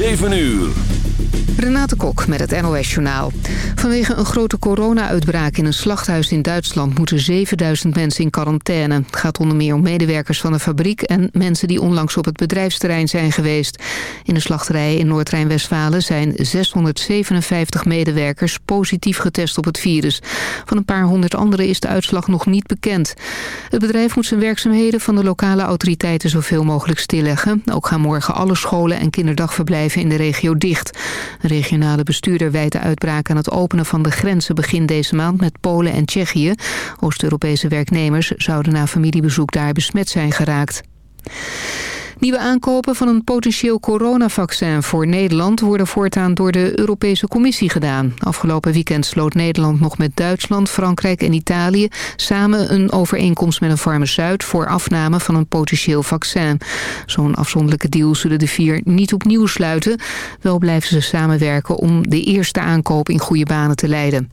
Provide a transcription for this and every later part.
7 uur. Renate Kok met het NOS Journaal. Vanwege een grote corona-uitbraak in een slachthuis in Duitsland... moeten 7000 mensen in quarantaine. Het gaat onder meer om medewerkers van de fabriek... en mensen die onlangs op het bedrijfsterrein zijn geweest. In de slachterij in Noord-Rijn-Westfalen zijn 657 medewerkers... positief getest op het virus. Van een paar honderd anderen is de uitslag nog niet bekend. Het bedrijf moet zijn werkzaamheden van de lokale autoriteiten... zoveel mogelijk stilleggen. Ook gaan morgen alle scholen en kinderdagverblijven in de regio dicht regionale bestuurder wijt de uitbraak aan het openen van de grenzen begin deze maand met Polen en Tsjechië. Oost-Europese werknemers zouden na familiebezoek daar besmet zijn geraakt. Nieuwe aankopen van een potentieel coronavaccin voor Nederland... worden voortaan door de Europese Commissie gedaan. Afgelopen weekend sloot Nederland nog met Duitsland, Frankrijk en Italië... samen een overeenkomst met een farmaceut... voor afname van een potentieel vaccin. Zo'n afzonderlijke deal zullen de vier niet opnieuw sluiten. Wel blijven ze samenwerken om de eerste aankoop in goede banen te leiden.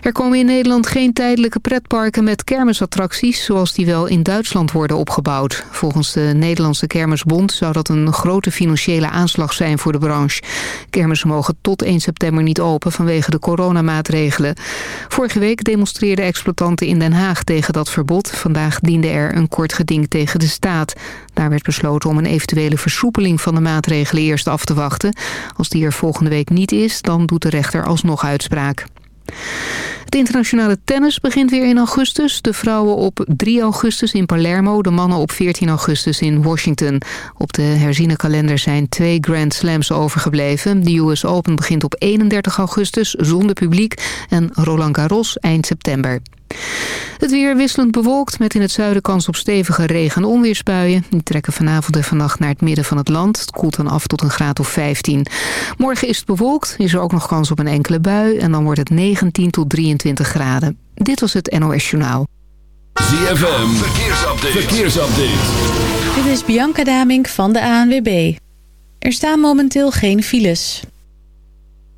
Er komen in Nederland geen tijdelijke pretparken met kermisattracties... zoals die wel in Duitsland worden opgebouwd. Volgens de Nederlandse Kermisbond zou dat een grote financiële aanslag zijn voor de branche. Kermissen mogen tot 1 september niet open vanwege de coronamaatregelen. Vorige week demonstreerden exploitanten in Den Haag tegen dat verbod. Vandaag diende er een kort geding tegen de staat. Daar werd besloten om een eventuele versoepeling van de maatregelen eerst af te wachten. Als die er volgende week niet is, dan doet de rechter alsnog uitspraak. Het internationale tennis begint weer in augustus. De vrouwen op 3 augustus in Palermo, de mannen op 14 augustus in Washington. Op de herziene kalender zijn twee Grand Slams overgebleven. De US Open begint op 31 augustus zonder publiek en Roland Garros eind september. Het weer wisselend bewolkt met in het zuiden kans op stevige regen- en onweersbuien. Die trekken vanavond en vannacht naar het midden van het land. Het koelt dan af tot een graad of 15. Morgen is het bewolkt, is er ook nog kans op een enkele bui... en dan wordt het 19 tot 23 graden. Dit was het NOS Journaal. ZFM, verkeersupdate. verkeersupdate. Dit is Bianca Damink van de ANWB. Er staan momenteel geen files.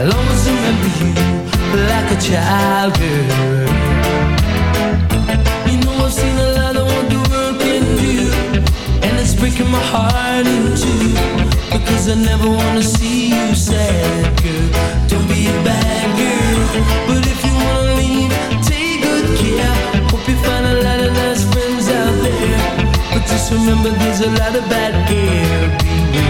I'll always remember you like a child, girl. You know I've seen a lot of what the world can do, and it's breaking my heart in two. Because I never wanna see you sad, girl. Don't be a bad girl, but if you wanna leave, take good care. Hope you find a lot of nice friends out there, but just remember there's a lot of bad girl.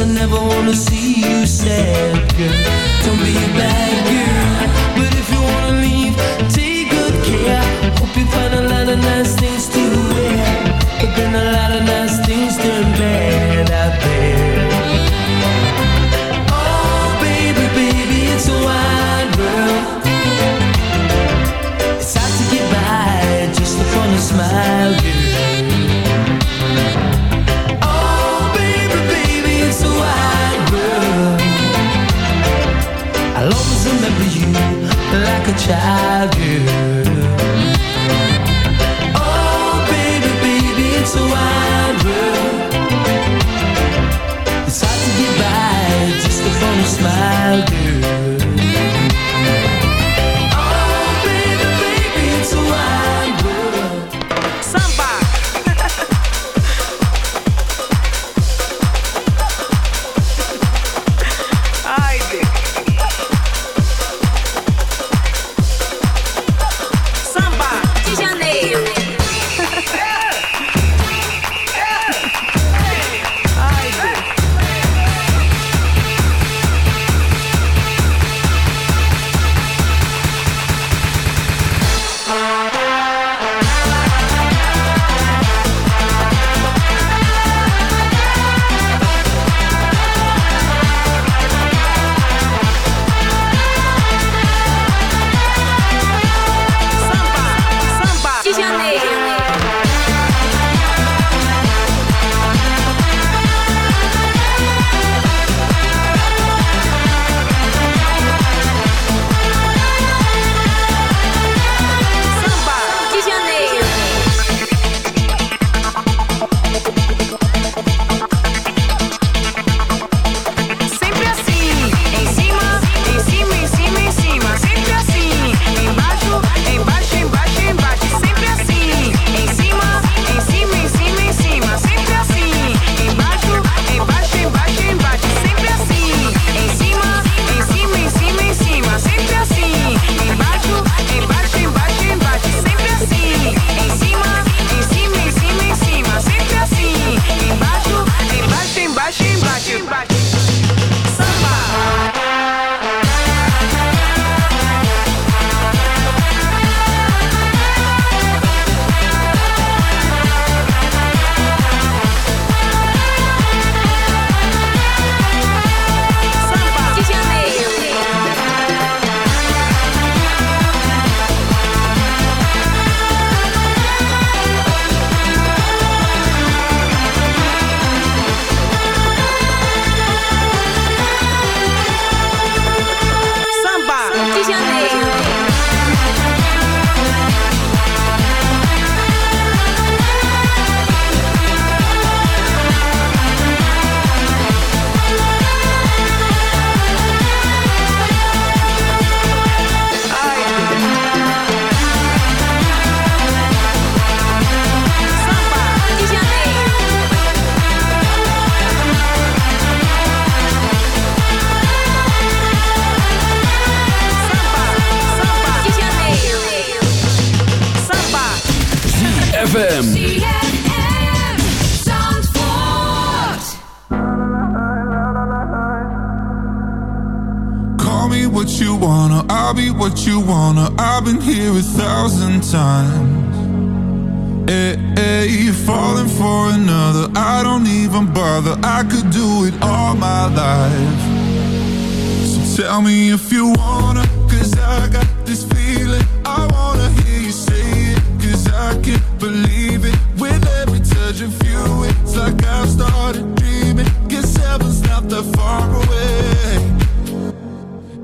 I never wanna see you sad, girl. Don't be a bad girl. a child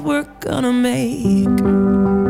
we're gonna make.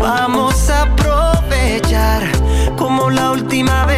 Vamos a aprovechar como la última vez.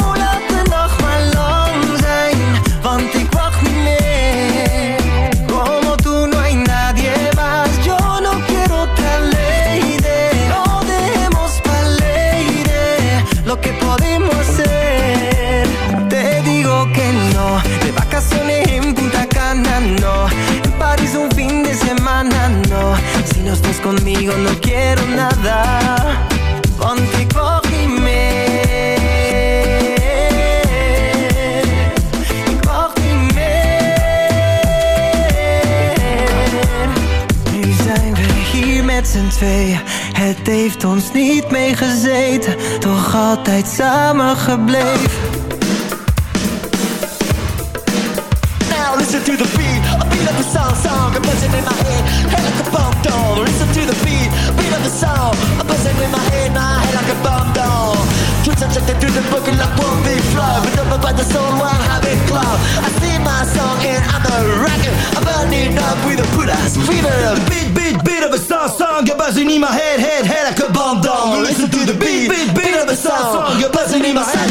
Si no estás conmigo, no quiero nada. Niet meer. Nu zijn we hier met z'n tweeën. Het heeft ons niet meegezeten, toch altijd samen gebleven. Now listen to the beat, a beat of the song, song, a buzzing in my head, down. Listen to the beat, beat of the song, a buzzing in my head, my head like a bomb down. Twitch subjected to the book like one big flow, but up by the soul, one habit club. I sing my song and I'm a rocker, I'm burning up with a put ass fever. Beat, beat, beat of a song, song, a buzzing in my head, head, head like a bomb down. Listen to the beat, beat, beat of a song, song, a buzzing in my head.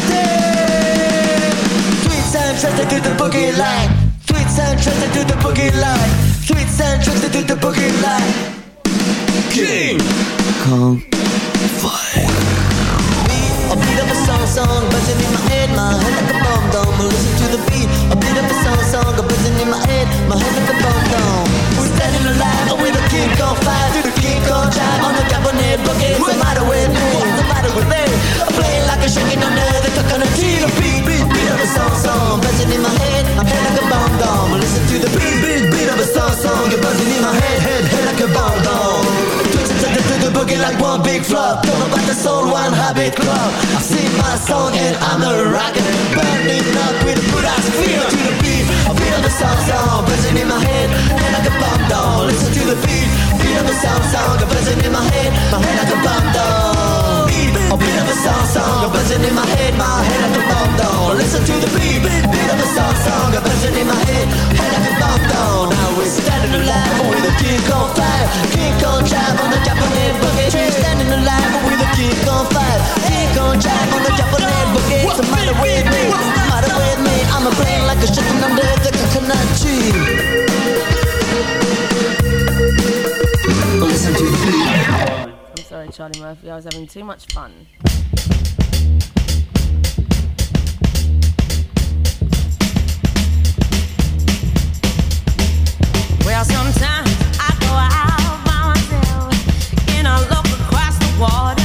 Sound trusted to the boogie line. Sound trusted to the boogie line. To the. King Kong song and I'm a rocker, burning up with a ass feel to the beat. A beat of a song, buzzing in my head, head like a bomb dome. Listen to the beat, beat of a song, buzzing in my head, my head like a bomb dome. Beat, a beat of a song, song, buzzing in my head, my head like a bomb dome. Listen to the beat, beat of a song, song, buzzing in my head, head like a bomb dome. Now we're standing alive with a kick on fire, kick on drive on the Japanese boogie. Standing alive on the Japanese boogie. What's the matter with me? What's the matter with me? I'm a brain like a chicken under the coconut tree. Listen to the. I'm sorry, Charlie Murphy. I was having too much fun. Well, sometimes I go out by myself and I look across the water.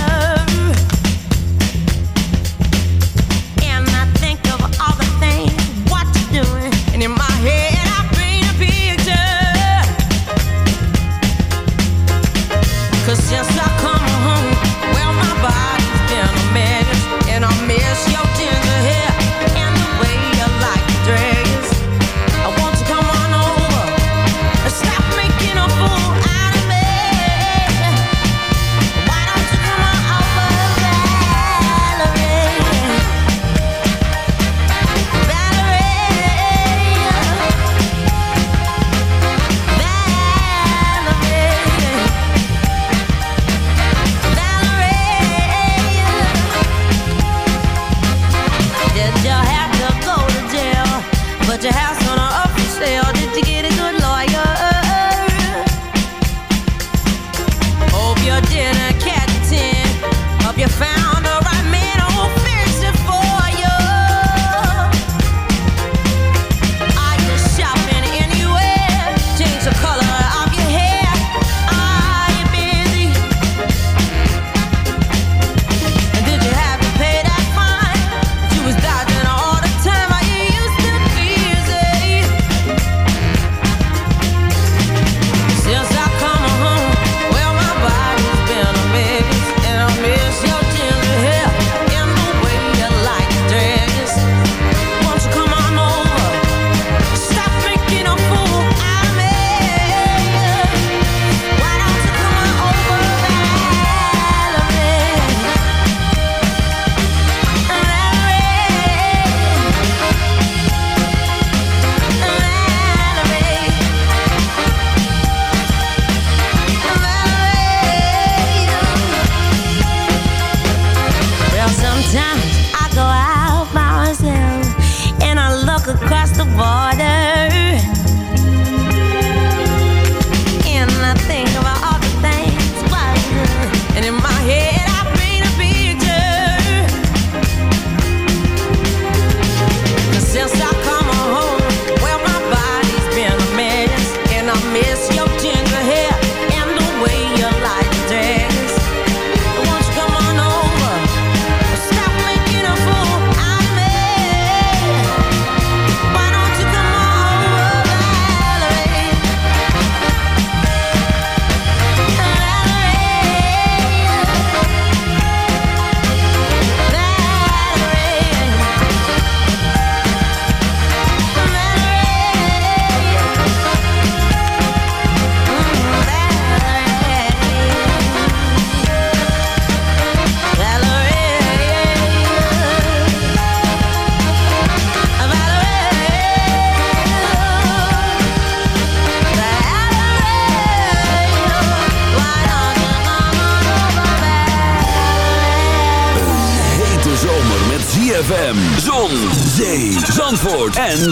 Zandvoort en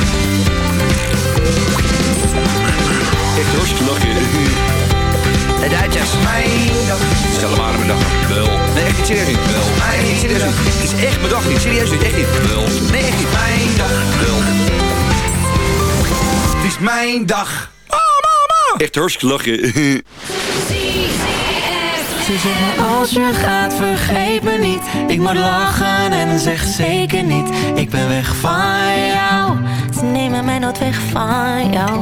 Echt hartstikke. De Duitsers. Mijn dag. Stel hem maar mijn dag. Wel. Nee, echt niet serieus niet. Wel. Nee, niet serieus niet. Het is echt mijn dag niet. Serieus niet. Echt niet. Wel. Nee, echt niet. Mijn dag. Wel. Het is mijn dag. Oh, mama. Echt hartstikke lachen. Ze zeggen als je gaat vergeet me niet Ik moet lachen en zeg zeker niet Ik ben weg van jou Ze nemen mij nooit weg van jou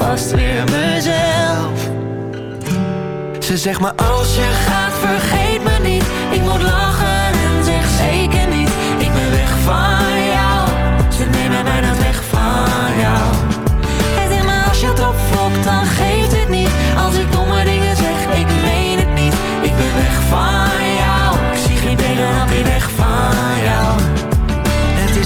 vast weer mezelf. Ze zegt maar Als je gaat vergeet me niet. Ik moet lachen en zeg zeker niet. Ik ben weg van jou. Ze nemen mij dan weg van jou. En zeg maar als je het opfokt dan geeft het niet. Als ik domme dingen zeg ik meen het niet. Ik ben weg van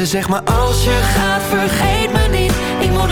Ze zegt maar Als je gaat vergeet me niet. Ik moet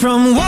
from what